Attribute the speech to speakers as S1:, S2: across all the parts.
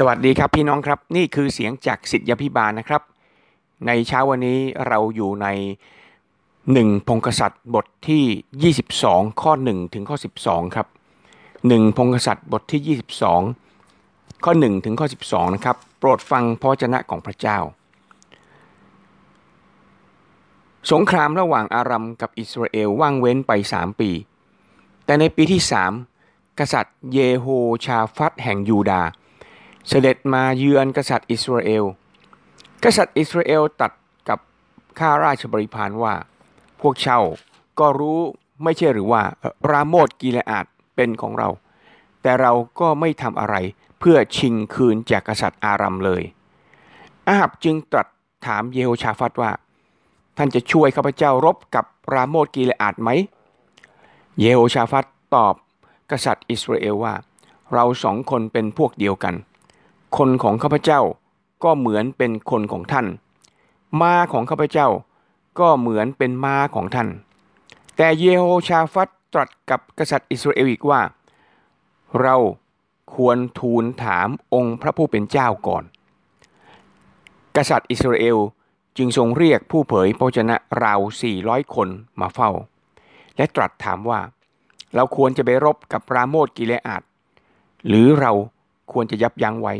S1: สวัสดีครับพี่น้องครับ นี่คือเสียงจากสิทธยพิบาลนะครับ ในเช้าวันนี้เราอยู่ในหนึ่งพงกษัตริย์บทที่ 22 ข้อ 1 ถึงข้อ 12 ครับหนึ่งพงกษัตริย์บทที่ 22 ข้อ 1 ถึงข้อ 12 นะครับ โปรดฟังพระเจ้าของพระเจ้า สงครามระหว่างอารัมกับอิสราเอลว่างเว้นไป 3 ปี แต่ในปีที่ 3 กษัตริย์เยโฮชาฟัตแห่งยูดาห์ เสด็จมาเยือนกษัตริย์อิสราเอล กษัตริย์อิสราเอลตัดกับข้าราชบริพารว่า พวกเช่าก็รู้ไม่ใช่หรือว่าราโมดกิเลอาดเป็นของเรา แต่เราก็ไม่ทำอะไรเพื่อชิงคืนจากกษัตริย์อารัมเลย อาหับจึงตรัสถามเยโฮชาฟัตว่า ท่านจะช่วยข้าพเจ้ารบกับราโมดกิเลอาดไหม เยโฮชาฟัตตอบกษัตริย์อิสราเอลว่า เราสองคนเป็นพวกเดียวกัน คนของข้าพเจ้าก็เหมือนเป็นคนของท่าน ม้าของข้าพเจ้าก็เหมือนเป็นม้าของท่าน แต่เยโฮชาฟัตตรัสกับกษัตริย์อิสราเอลอีกว่า เราควรทูลถามองค์พระผู้เป็นเจ้าก่อน กษัตริย์อิสราเอลจึงทรงเรียกผู้เผยพระชนะราว 400 คนมาเฝ้า และตรัสถามว่า เราควรจะไปรบกับราโมดกิเลอาดหรือเราควรจะยับยั้งไว้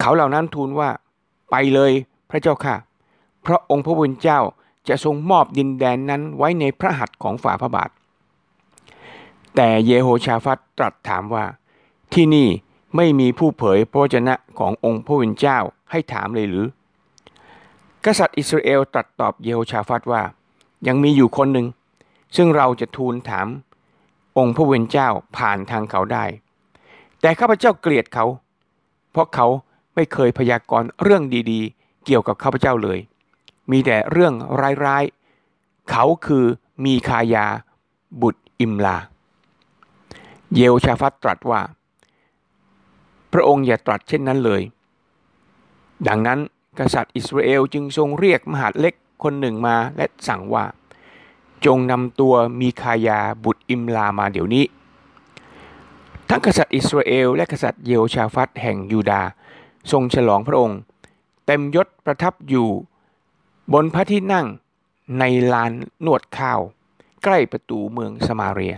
S1: เขาเหล่านั้นทูลว่าไปเลยพระเจ้าค่ะ เพราะองค์พระบุญเจ้าจะทรงมอบดินแดนนั้นไว้ในพระหัตถ์ของฝ่าพระบาท แต่เยโฮชาฟัตตรัสถามว่า ที่นี่ไม่มีผู้เผยพระวจนะขององค์พระบุญเจ้าให้ถามเลยหรือ กษัตริย์อิสราเอลตรัสตอบเยโฮชาฟัตว่า ยังมีอยู่คนหนึ่ง ซึ่งเราจะทูลถามองค์พระบุญเจ้าผ่านทางเขาได้ แต่ข้าพเจ้าเกลียดเขา เพราะเขา ไม่เคยพยากรณ์เรื่องดีๆ เกี่ยวกับข้าพเจ้าเลย มีแต่เรื่องร้ายๆ เขาคือมีคายา บุตรอิมลา เยลชาฟัตตรัสว่า พระองค์อย่าตรัสเช่นนั้นเลย ดังนั้นกษัตริย์อิสราเอลจึงทรงเรียกมหาดเล็กคนหนึ่งมาและสั่งว่า จงนำตัวมีคายาบุตรอิมลามาเดี๋ยวนี้ ทั้งกษัตริย์อิสราเอลและกษัตริย์เยโชาฟัตแห่งยูดาห์ ทรงฉลองพระองค์ เต็มยศประทับอยู่ บนพระที่นั่งในลานนวดข้าว ใกล้ประตูเมืองสมาเรีย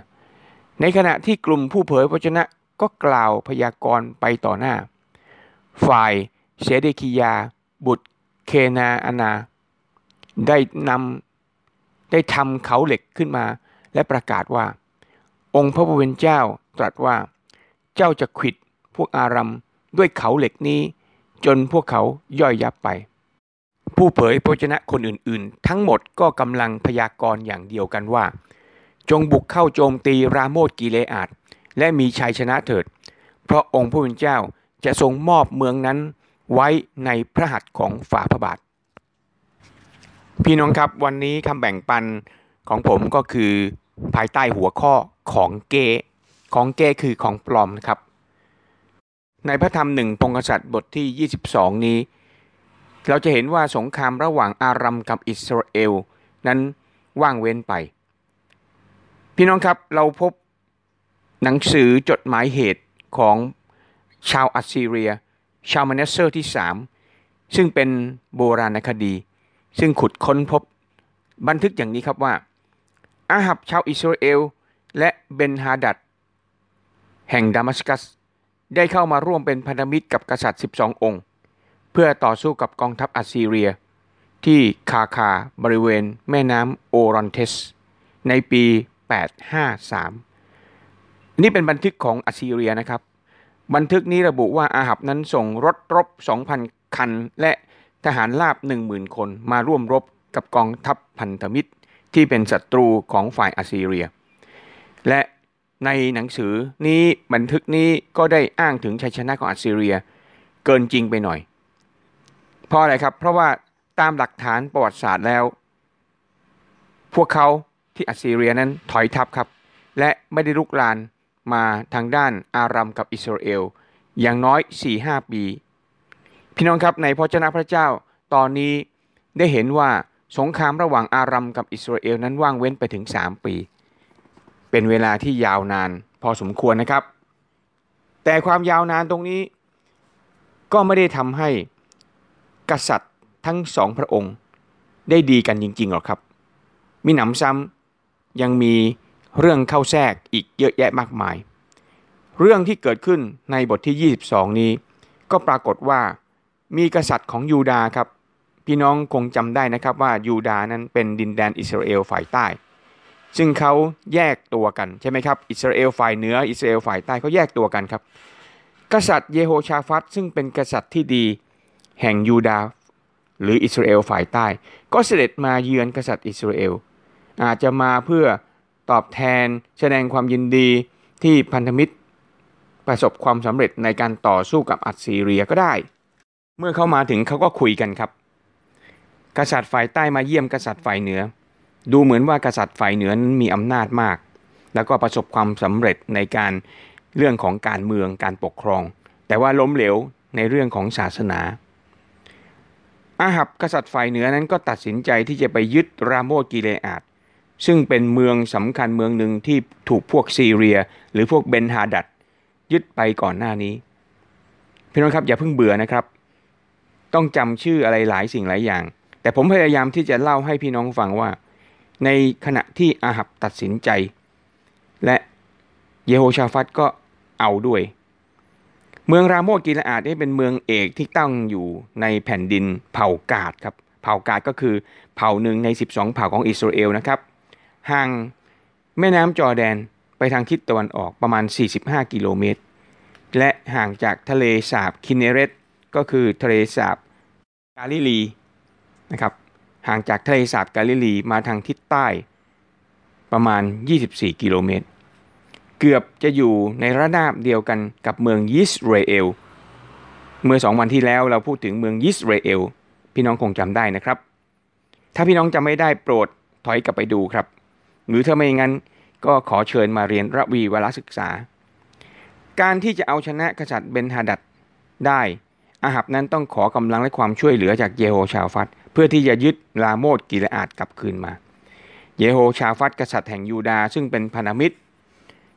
S1: ในขณะที่กลุ่มผู้เผยพระชนะก็กล่าวพยากรณ์ไปต่อหน้า ฝ่ายเสเดคิยา บุตรเคนาอานา ได้นำได้ทำเขาเหล็กขึ้นมา และประกาศว่า องค์พระผู้เป็นเจ้าตรัสว่า เจ้าจะขิดพวกอารัม ด้วยเขาเหล็กนี้ จนพวกเขาย่อยยับไป ผู้เผยพระชนะคนอื่นๆ ทั้งหมดก็กำลังพยากรณ์อย่างเดียวกันว่า จงบุกเข้าโจมตีราโมดกิเลอาดและมีชัยชนะเถิด เพราะองค์ผู้เป็นเจ้าจะทรงมอบเมืองนั้นไว้ในพระหัตถ์ของฝ่าพระบาท พี่น้องครับวันนี้คำแบ่งปันของผมก็คือภายใต้หัวข้อของเก ของเกคือของปลอมนะครับ ในพระธรรมหนึ่งพงศษัตริย์บทที่ 22 นี้ เราจะเห็นว่าสงครามระหว่างอารัมกับอิสราเอล นั้นว่างเว้นไป พี่น้องครับเราพบหนังสือจดหมายเหตุของชาวอัสซีเรีย ชาวมาเนเซอร์ที่ 3 ซึ่งเป็นโบราณคดี ซึ่งขุดค้นพบบันทึกอย่างนี้ครับว่า อาหับชาวอิสราเอล และเบนฮาดัดแห่งดามัสกัส ได้เข้ามาร่วมเป็นพันธมิตรกับกษัตริย์ 12 องค์ เพื่อต่อสู้กับกองทัพอัสซีเรีย ที่คาร์คาร์บริเวณแม่น้ำโอรอนเทส ในปี 853 นี่เป็นบันทึกของอัสซีเรียนะครับ บันทึกนี้ระบุว่าอาหับนั้นส่งรถรบ 2,000 คัน และทหารราบ 10,000 คนมาร่วมรบกับกองทัพพันธมิตรที่เป็นศัตรูของฝ่ายอัสซีเรีย และ ในหนังสือนี้บันทึกนี้ก็ได้อ้างถึงชัยชนะของอัสซีเรีย เกินจริงไปหน่อย เพราะอะไรครับ เพราะว่าตามหลักฐานประวัติศาสตร์แล้ว พวกเขาที่อัสซีเรียนั้นถอยทัพครับ และไม่ได้รุกรานมาทางด้านอารัมกับอิสราเอล อย่างน้อย 4-5 ปี พี่น้องครับในพระเจ้าพระเจ้าตอนนี้ได้เห็นว่าสงครามระหว่างอารัมกับอิสราเอลนั้นว่างเว้นไปถึง 3 ปี เป็นเวลาที่ยาวนานพอสมควรนะครับ แต่ความยาวนานตรงนี้ ก็ไม่ได้ทำให้กษัตริย์ทั้งสองพระองค์ ได้ดีกันจริงๆหรอกครับ มีหนำซ้ำยังมีเรื่องเข้าแทรกอีกเยอะแยะมากมาย เรื่องที่เกิดขึ้นในบทที่ 22 นี้ ก็ปรากฏว่ามีกษัตริย์ของยูดาครับ พี่น้องคงจำได้นะครับว่ายูดานั้นเป็นดินแดนอิสราเอลฝ่ายใต้ ซึ่งเขาแยกตัวกันใช่ไหมครับอิสราเอลฝ่ายเหนืออิสราเอลฝ่ายใต้เขาแยกตัวกันครับ กษัตริย์เยโฮชาฟัตซึ่งเป็นกษัตริย์ที่ดีแห่งยูดาห์หรืออิสราเอลฝ่ายใต้ ก็เสด็จมาเยือนกษัตริย์อิสราเอลอาจจะมาเพื่อตอบแทนแสดงความยินดีที่พันธมิตร ประสบความสำเร็จในการต่อสู้กับอัสซีเรียก็ได้ เมื่อเขามาถึงเขาก็คุยกันครับ กษัตริย์ฝ่ายใต้มาเยี่ยมกษัตริย์ฝ่ายเหนือ ดูเหมือนว่ากษัตริย์ฝ่ายเหนือนั้นมีอำนาจมาก แล้วก็ประสบความสำเร็จในการเรื่องของการเมืองการปกครอง แต่ว่าล้มเหลวในเรื่องของศาสนา อาหับกษัตริย์ฝ่ายเหนือนั้นก็ตัดสินใจที่จะไปยึดราโมกิเลอาดซึ่งเป็นเมืองสำคัญเมืองหนึ่งที่ถูกพวกซีเรีย หรือพวกเบนฮาดัดยึดไปก่อนหน้านี้พี่น้องครับอย่าเพิ่งเบื่อนะครับ ต้องจำชื่ออะไรหลายสิ่งหลายอย่าง แต่ผมพยายามที่จะเล่าให้พี่น้องฟังว่า ในขณะที่อาหับตัดสินใจ และเยโฮชาฟัตก็เอาด้วย เมืองราโมทกิเลอาดนี่เป็นเมืองเอกที่ตั้งอยู่ในแผ่นดินเผ่ากาดครับเผ่ากาดก็คือเผ่าหนึ่งใน 12 เผ่าของอิสราเอลนะครับห่างแม่น้ำจอร์แดนไปทางทิศตะวันออกประมาณ 45 กิโลเมตร และห่างจากทะเลสาบคินเนเรตก็คือทะเลสาบกาลิลีนะครับ ห่างจากทะเลสาบกาลิลีมาทางทิศใต้ ประมาณ 24 กิโลเมตร เกือบจะอยู่ในระนาบเดียวกันกับเมืองยิสราเอล เมื่อสองวันที่แล้วเราพูดถึงเมืองยิสราเอล พี่น้องคงจำได้นะครับ ถ้าพี่น้องจำไม่ได้โปรดถอยกลับไปดูครับ หรือถ้าไม่งั้นก็ขอเชิญมาเรียนระวีวารศึกษา การที่จะเอาชนะกษัตริย์เบนฮาดัดได้ อาหับนั้นต้องขอกำลังและความช่วยเหลือจากเยโฮชาฟัตเพื่อที่จะยึดลาโมดกิเลอาดกลับคืนมา เยโฮชาฟัตกษัตริย์แห่งยูดาซึ่งเป็นพันธมิตร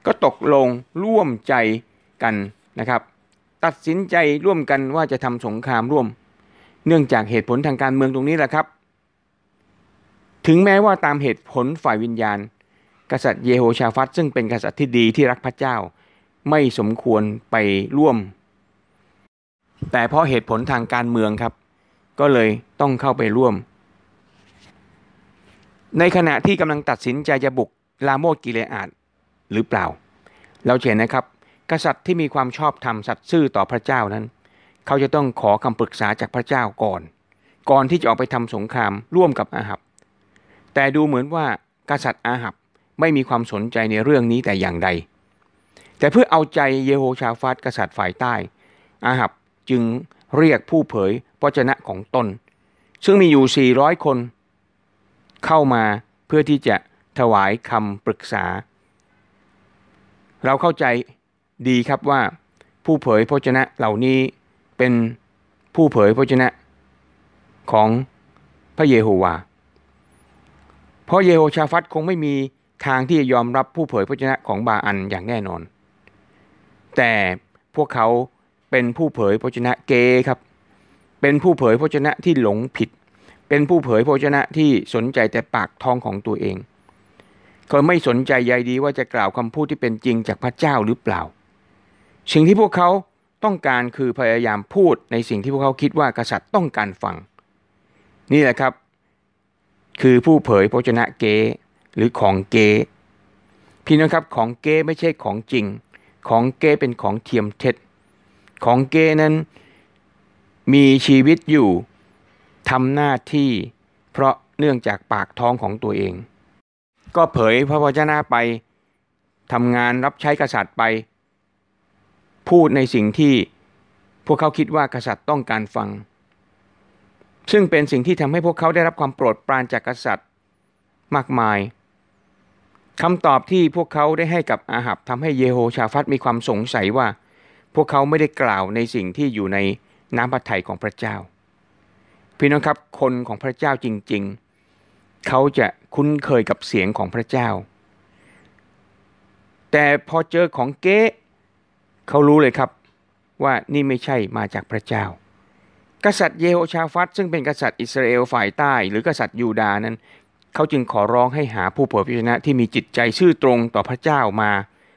S1: ก็ตกลงร่วมใจกันนะครับ ตัดสินใจร่วมกันว่าจะทำสงครามร่วม เนื่องจากเหตุผลทางการเมืองตรงนี้แหละครับ ถึงแม้ว่าตามเหตุผลฝ่ายวิญญาณ กษัตริย์เยโฮชาฟัตซึ่งเป็นกษัตริย์ที่ดีที่รักพระเจ้า ไม่สมควรไปร่วม แต่เพราะเหตุผลทางการเมืองครับ ก็เลยต้องเข้าไปร่วม ในขณะที่กำลังตัดสินใจจะบุกลาโมกิเลอาดหรือเปล่า เราเห็นนะครับ กษัตริย์ที่มีความชอบธรรมสัตย์ซื่อต่อพระเจ้านั้น เขาจะต้องขอคำปรึกษาจากพระเจ้าก่อน ก่อนที่จะออกไปทำสงครามร่วมกับอาหับ แต่ดูเหมือนว่ากษัตริย์อาหับไม่มีความสนใจในเรื่องนี้แต่อย่างใด แต่เพื่อเอาใจเยโฮชาฟาตกษัตริย์ฝ่ายใต้ อาหับ จึงเรียกผู้เผยพระชนะของตน ซึ่งมีอยู่ 400 คน เข้ามาเพื่อที่จะถวายคำปรึกษา เราเข้าใจดีครับว่าผู้เผยพระชนะเหล่านี้เป็นผู้เผยพระชนะของพระเยโฮวา เพราะเยโฮชาฟัตคงไม่มีทางที่จะยอมรับผู้เผยพระชนะของบาอันอย่างแน่นอน แต่พวกเขา เป็นผู้เผยพระชนะเกครับ เป็นผู้เผยพระชนะที่หลงผิด เป็นผู้เผยพระชนะที่สนใจแต่ปากท้องของตัวเองก็ไม่สนใจใยดีว่าจะกล่าวคำพูดที่เป็นจริงจากพระเจ้าหรือเปล่า สิ่งที่พวกเขาต้องการคือพยายามพูดในสิ่งที่พวกเขาคิดว่ากษัตริย์ต้องการฟัง นี่แหละครับ คือผู้เผยพระชนะเกหรือของเกพี่น้องครับของเกไม่ใช่ของจริง ของเกเป็นของเทียมเท็จ ของเกนั้น มีชีวิตอยู่ทำหน้าที่ เพราะเนื่องจากปากท้องของตัวเอง ก็เผยพระวจนะไปทำงานรับใช้กษัตริย์ไป พูดในสิ่งที่พวกเขาคิดว่ากษัตริย์ต้องการฟัง ซึ่งเป็นสิ่งที่ทำให้พวกเขาได้รับความโปรดปรานจากกษัตริย์มากมายคำตอบที่พวกเขาได้ให้กับอาหับทำให้เยโฮชาฟัตมีความสงสัยว่า พวกเขาไม่ได้กล่าวในสิ่งที่อยู่ในน้ำพระทัยของพระเจ้า พี่น้องครับคนของพระเจ้าจริง ๆ เขาจะคุ้นเคยกับเสียงของพระเจ้า แต่พอเจอของเก๊เขารู้เลยครับว่านี่ไม่ใช่มาจากพระเจ้า กษัตริย์เยโฮชาฟัตซึ่งเป็นกษัตริย์อิสราเอลฝ่ายใต้ หรือกษัตริย์ยูดานั้น เขาจึงขอร้องให้หาผู้เผยพระชนะที่มีจิตใจซื่อตรงต่อพระเจ้ามา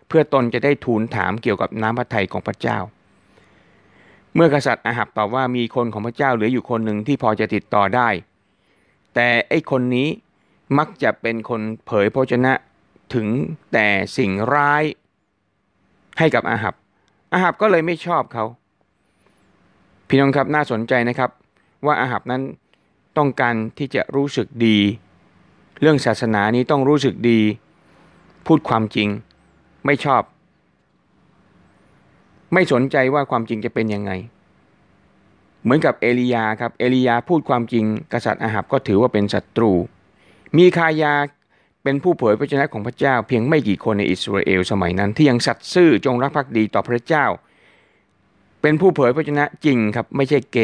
S1: เพื่อตนจะได้ทูลถามเกี่ยวกับน้ำพระทัยของพระเจ้า เมื่อกษัตริย์อาหับตอบว่ามีคนของพระเจ้าเหลืออยู่คนหนึ่งที่พอจะติดต่อได้ แต่ไอ้คนนี้มักจะเป็นคนเผยพระชนะถึงแต่สิ่งร้ายให้กับอาหับ อาหับก็เลยไม่ชอบเขา พี่น้องครับน่าสนใจนะครับว่าอาหับนั้นต้องการที่จะรู้สึกดี เรื่องศาสนานี้ต้องรู้สึกดี พูดความจริง ไม่ชอบ ไม่สนใจว่าความจริงจะเป็นยังไง เหมือนกับเอลียาครับ เอลียาพูดความจริงกษัตริย์อาหับก็ถือว่าเป็นศัตรู มีคายาเป็นผู้เผยพระชนะของพระเจ้า เพียงไม่กี่คนในอิสราเอลสมัยนั้น ที่ยังสัตย์ซื่อจงรักภักดีต่อพระเจ้า เป็นผู้เผยพระชนะจริงครับไม่ใช่เก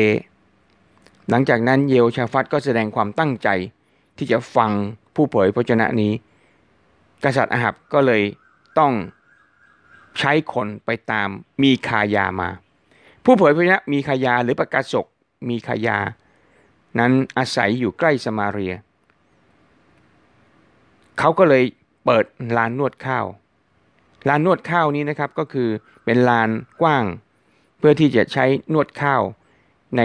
S1: หลังจากนั้นเยโชาฟัตก็แสดงความตั้งใจที่จะฟังผู้เผยพระชนะนี้ กษัตริย์อาหับก็เลย ต้องใช้คนไปตามมีคายามา ผู้เผยพระชนะมีคายาหรือประกาศกมีคายา นั้นอาศัยอยู่ใกล้สมาเรีย เขาก็เลยเปิดลานนวดข้าวลานนวดข้าวนี้นะครับก็คือเป็นลานกว้าง เพื่อที่จะใช้นวดข้าวใน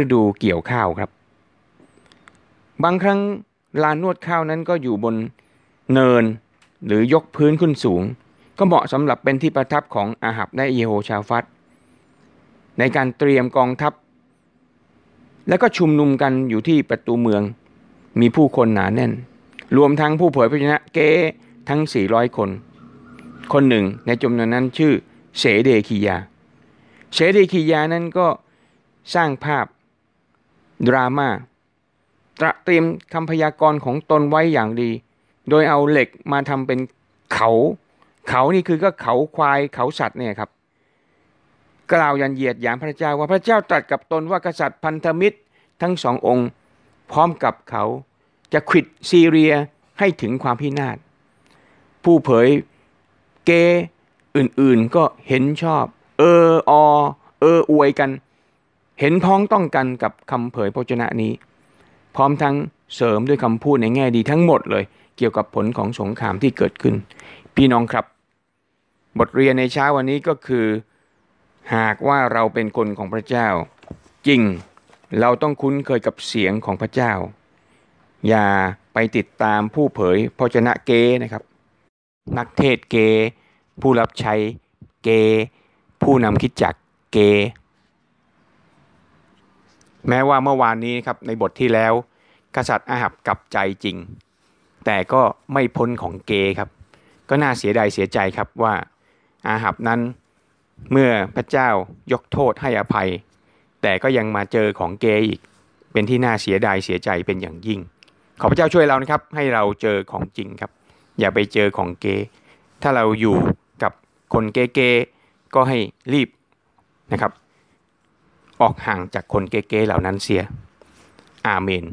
S1: ฤดูเกี่ยวข้าวครับ บางครั้งลานนวดข้าวนั้นก็อยู่บนเนิน หรือยกพื้นขึ้นสูง ก็เหมาะสำหรับเป็นที่ประทับของอาหับและเยโฮชาฟัตในการเตรียมกองทัพ แล้วก็ชุมนุมกันอยู่ที่ประตูเมือง มีผู้คนหนาแน่น รวมทั้งผู้เผยพระชนะเก้ทั้ง 400 คน คนหนึ่งในจำนวนนั้นชื่อเสเดคียา เสเดคียานั้นก็สร้างภาพดรามา่าตระเตรียมคำพยากรณ์ของตนไว้อย่างดี โดยเอาเหล็กมาทำเป็นเขา เขานี่คือก็เขาควายเขาสัตว์เนี่ยครับ กล่าวยันเยียดยามพระเจ้าว่าพระเจ้าตรัสกับตนว่ากษัตริย์พันธมิตรทั้งสององค์ พร้อมกับเขาจะขิดซีเรียให้ถึงความพินาศ ผู้เผยเกอื่นๆก็เห็นชอบ เอออเอออวยกัน เห็นพ้องต้องกันกับคำเผยพระชนะนี้ พร้อมทั้งเสริมด้วยคำพูดในแง่ดีทั้งหมดเลย เกี่ยวกับผลของสงครามที่เกิดขึ้น พี่น้องครับ บทเรียนในเช้าวันนี้ก็คือ หากว่าเราเป็นคนของพระเจ้า จริงเราต้องคุ้นเคยกับเสียงของพระเจ้า อย่าไปติดตามผู้เผยพระชนะเกนะครับ นักเทศเก ผู้รับใช้เก ผู้นำคิดจักเก แม้ว่าเมื่อวานนี้ครับในบทที่แล้ว กษัตริย์อาหับกลับใจจริง แต่ก็ไม่พ้นของเกครับ ก็น่าเสียดายเสียใจครับว่าอาหับนั้น เมื่อพระเจ้ายกโทษให้อภัย แต่ก็ยังมาเจอของเกอีก เป็นที่น่าเสียดายเสียใจเป็นอย่างยิ่ง ขอพระเจ้าช่วยเรานะครับ ให้เราเจอของจริงครับ อย่าไปเจอของเก ถ้าเราอยู่กับคนเก๋ๆก็ให้รีบนะครับ ออกห่างจากคนเก๋ๆเหล่านั้นเสีย อาเมน